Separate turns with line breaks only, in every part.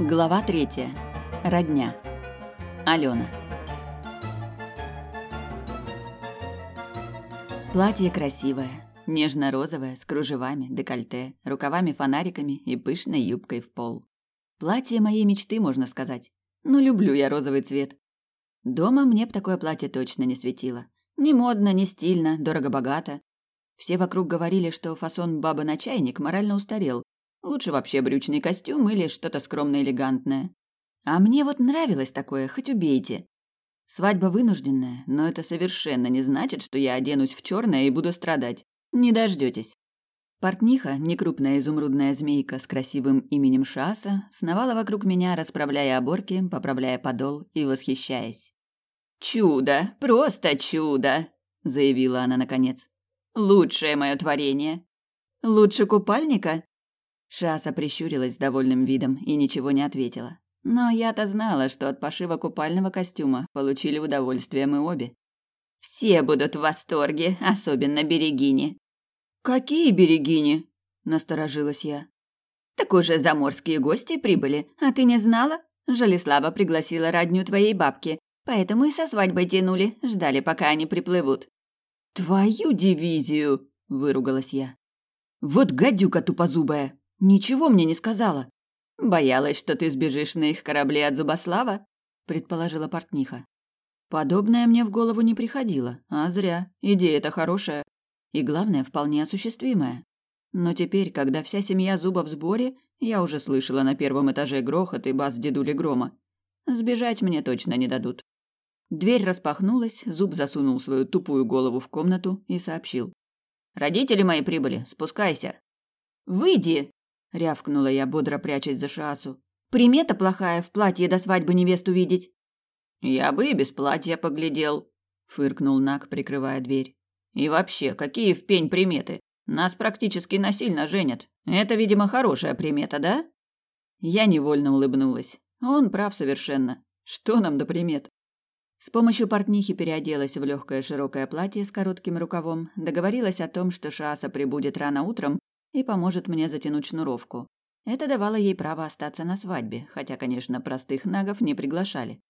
Глава третья. Родня. Алена. Платье красивое, нежно-розовое, с кружевами, декольте, рукавами-фонариками и пышной юбкой в пол. Платье моей мечты, можно сказать. Ну, люблю я розовый цвет. Дома мне б такое платье точно не светило. Не модно, не стильно, дорого-богато. Все вокруг говорили, что фасон баба на чайник морально устарел. Лучше вообще брючный костюм или что-то скромно-элегантное. А мне вот нравилось такое, хоть убейте. Свадьба вынужденная, но это совершенно не значит, что я оденусь в черное и буду страдать. Не дождетесь. Портниха, некрупная изумрудная змейка с красивым именем Шаса, сновала вокруг меня, расправляя оборки, поправляя подол и восхищаясь. «Чудо! Просто чудо!» — заявила она наконец. Лучшее мое творение. Лучше купальника? Шаса прищурилась с довольным видом и ничего не ответила. Но я-то знала, что от пошива купального костюма получили удовольствие мы обе. Все будут в восторге, особенно берегини. Какие берегини? Насторожилась я. Так уже заморские гости прибыли, а ты не знала? Жалислава пригласила родню твоей бабки, поэтому и со свадьбой тянули, ждали, пока они приплывут. «Твою дивизию!» – выругалась я. «Вот гадюка тупозубая! Ничего мне не сказала!» «Боялась, что ты сбежишь на их корабле от Зубослава?» – предположила портниха. Подобное мне в голову не приходило, а зря. Идея-то хорошая. И главное, вполне осуществимая. Но теперь, когда вся семья Зуба в сборе, я уже слышала на первом этаже грохот и бас дедули грома. Сбежать мне точно не дадут. Дверь распахнулась, Зуб засунул свою тупую голову в комнату и сообщил. «Родители мои прибыли, спускайся». «Выйди!» — рявкнула я, бодро прячась за Шаасу. «Примета плохая в платье до свадьбы невесту видеть». «Я бы и без платья поглядел», — фыркнул Нак, прикрывая дверь. «И вообще, какие в пень приметы? Нас практически насильно женят. Это, видимо, хорошая примета, да?» Я невольно улыбнулась. Он прав совершенно. Что нам до примет? С помощью портнихи переоделась в легкое широкое платье с коротким рукавом, договорилась о том, что Шааса прибудет рано утром и поможет мне затянуть шнуровку. Это давало ей право остаться на свадьбе, хотя, конечно, простых нагов не приглашали.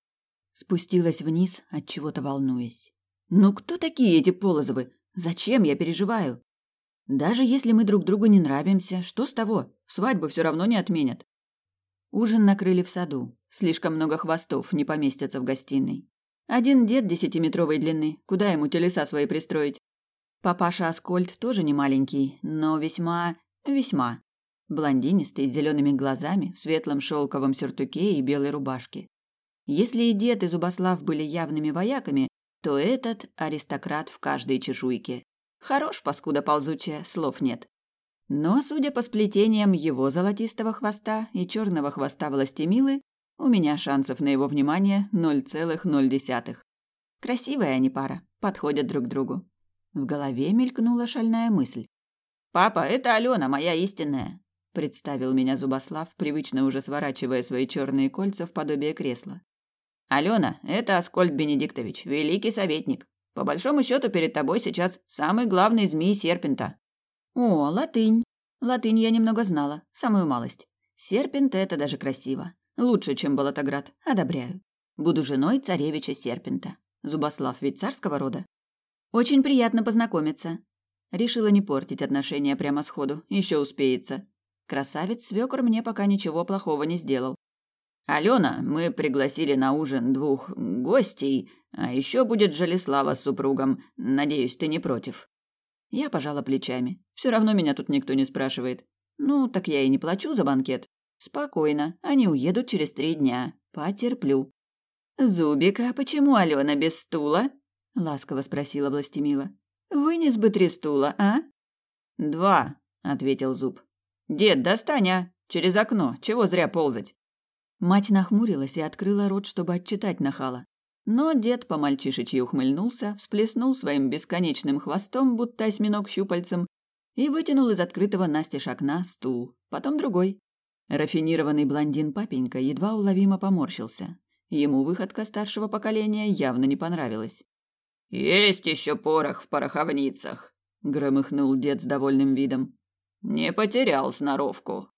Спустилась вниз, от чего-то волнуясь. Ну кто такие эти Полозовы? Зачем я переживаю? Даже если мы друг другу не нравимся, что с того? Свадьбу все равно не отменят. Ужин накрыли в саду. Слишком много хвостов не поместятся в гостиной. Один дед десятиметровой длины, куда ему телеса свои пристроить? Папаша Аскольд тоже не маленький, но весьма... весьма. Блондинистый, с зелеными глазами, в светлом шелковом сюртуке и белой рубашке. Если и дед и Зубослав были явными вояками, то этот аристократ в каждой чешуйке. Хорош, паскуда ползучая, слов нет. Но, судя по сплетениям его золотистого хвоста и черного хвоста властемилы, у меня шансов на его внимание ноль целых ноль десятых. Красивая они пара, подходят друг другу. В голове мелькнула шальная мысль. «Папа, это Алена, моя истинная», — представил меня Зубослав, привычно уже сворачивая свои черные кольца в подобие кресла. «Алена, это Аскольд Бенедиктович, великий советник. По большому счету перед тобой сейчас самый главный змей Серпента». «О, латынь. Латынь я немного знала, самую малость. Серпент — это даже красиво. Лучше, чем Болотоград. Одобряю. Буду женой царевича Серпента. Зубослав ведь царского рода. Очень приятно познакомиться. Решила не портить отношения прямо сходу. Еще успеется. Красавец свекор мне пока ничего плохого не сделал. Алена, мы пригласили на ужин двух гостей, а еще будет Жалислава с супругом. Надеюсь, ты не против. Я пожала плечами. Все равно меня тут никто не спрашивает. Ну, так я и не плачу за банкет. Спокойно, они уедут через три дня. Потерплю. Зубика, почему Алена без стула? Ласково спросила Властемила. Вынес бы три стула, а? Два, ответил Зуб. Дед, достань, а? Через окно. Чего зря ползать? Мать нахмурилась и открыла рот, чтобы отчитать нахала. Но дед по-мальчишечьи ухмыльнулся, всплеснул своим бесконечным хвостом, будто осьминог щупальцем, и вытянул из открытого настежь окна стул, потом другой. Рафинированный блондин папенька едва уловимо поморщился. Ему выходка старшего поколения явно не понравилась. «Есть еще порох в пороховницах», — громыхнул дед с довольным видом. «Не потерял сноровку».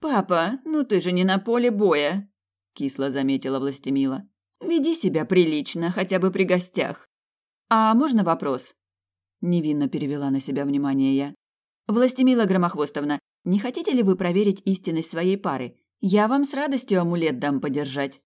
«Папа, ну ты же не на поле боя!» – кисло заметила Властемила. «Веди себя прилично, хотя бы при гостях». «А можно вопрос?» Невинно перевела на себя внимание я. «Властемила Громохвостовна, не хотите ли вы проверить истинность своей пары? Я вам с радостью амулет дам подержать».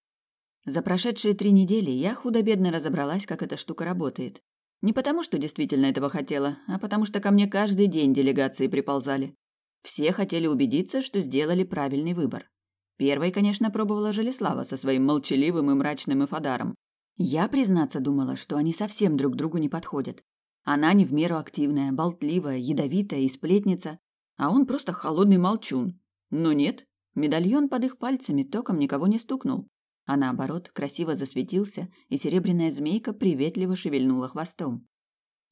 За прошедшие три недели я худо-бедно разобралась, как эта штука работает. Не потому, что действительно этого хотела, а потому что ко мне каждый день делегации приползали. Все хотели убедиться, что сделали правильный выбор. Первой, конечно, пробовала Желеслава со своим молчаливым и мрачным эфадаром. Я, признаться, думала, что они совсем друг другу не подходят. Она не в меру активная, болтливая, ядовитая и сплетница, а он просто холодный молчун. Но нет, медальон под их пальцами током никого не стукнул, а наоборот, красиво засветился, и серебряная змейка приветливо шевельнула хвостом.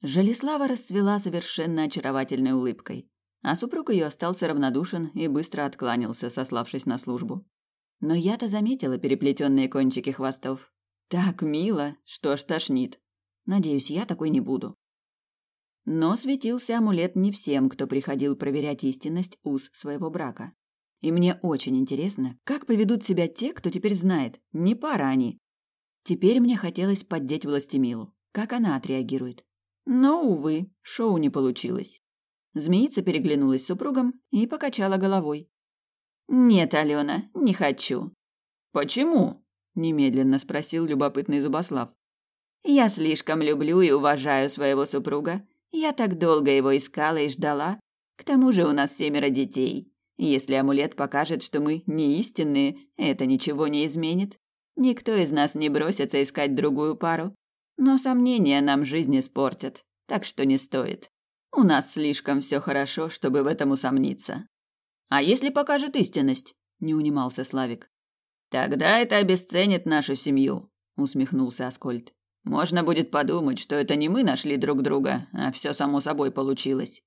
Жалислава расцвела совершенно очаровательной улыбкой, а супруг ее остался равнодушен и быстро откланялся, сославшись на службу. Но я-то заметила переплетенные кончики хвостов. Так мило, что аж тошнит. Надеюсь, я такой не буду. Но светился амулет не всем, кто приходил проверять истинность уз своего брака. И мне очень интересно, как поведут себя те, кто теперь знает, не пара они. Теперь мне хотелось поддеть Властемилу. Как она отреагирует? Но, увы, шоу не получилось. Змеица переглянулась с супругом и покачала головой. «Нет, Алена, не хочу». «Почему?» – немедленно спросил любопытный Зубослав. «Я слишком люблю и уважаю своего супруга я так долго его искала и ждала. К тому же у нас семеро детей. Если амулет покажет, что мы не истинные, это ничего не изменит. Никто из нас не бросится искать другую пару. Но сомнения нам жизнь испортят, так что не стоит. У нас слишком все хорошо, чтобы в этом усомниться. А если покажет истинность? Не унимался Славик. Тогда это обесценит нашу семью, усмехнулся Аскольд. Можно будет подумать, что это не мы нашли друг друга, а все само собой получилось.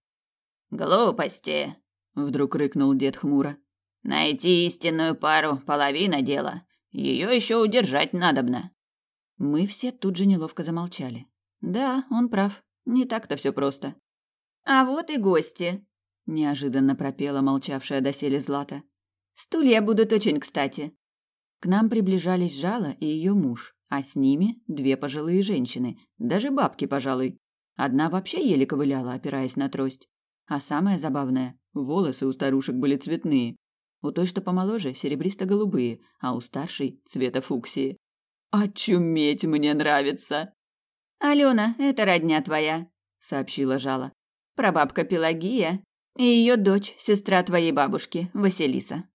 Глупости, вдруг рыкнул дед хмуро. Найти истинную пару половина дела. Ее еще удержать надобно. Мы все тут же неловко замолчали. Да, он прав. Не так-то все просто. А вот и гости, неожиданно пропела молчавшая доселе Злата. Стулья будут очень кстати. К нам приближались Жала и ее муж а с ними две пожилые женщины, даже бабки, пожалуй. Одна вообще еле ковыляла, опираясь на трость. А самое забавное, волосы у старушек были цветные. У той, что помоложе, серебристо-голубые, а у старшей – цвета фуксии. «Очуметь мне нравится!» «Алена, это родня твоя», – сообщила Жала. «Прабабка Пелагия и ее дочь, сестра твоей бабушки, Василиса.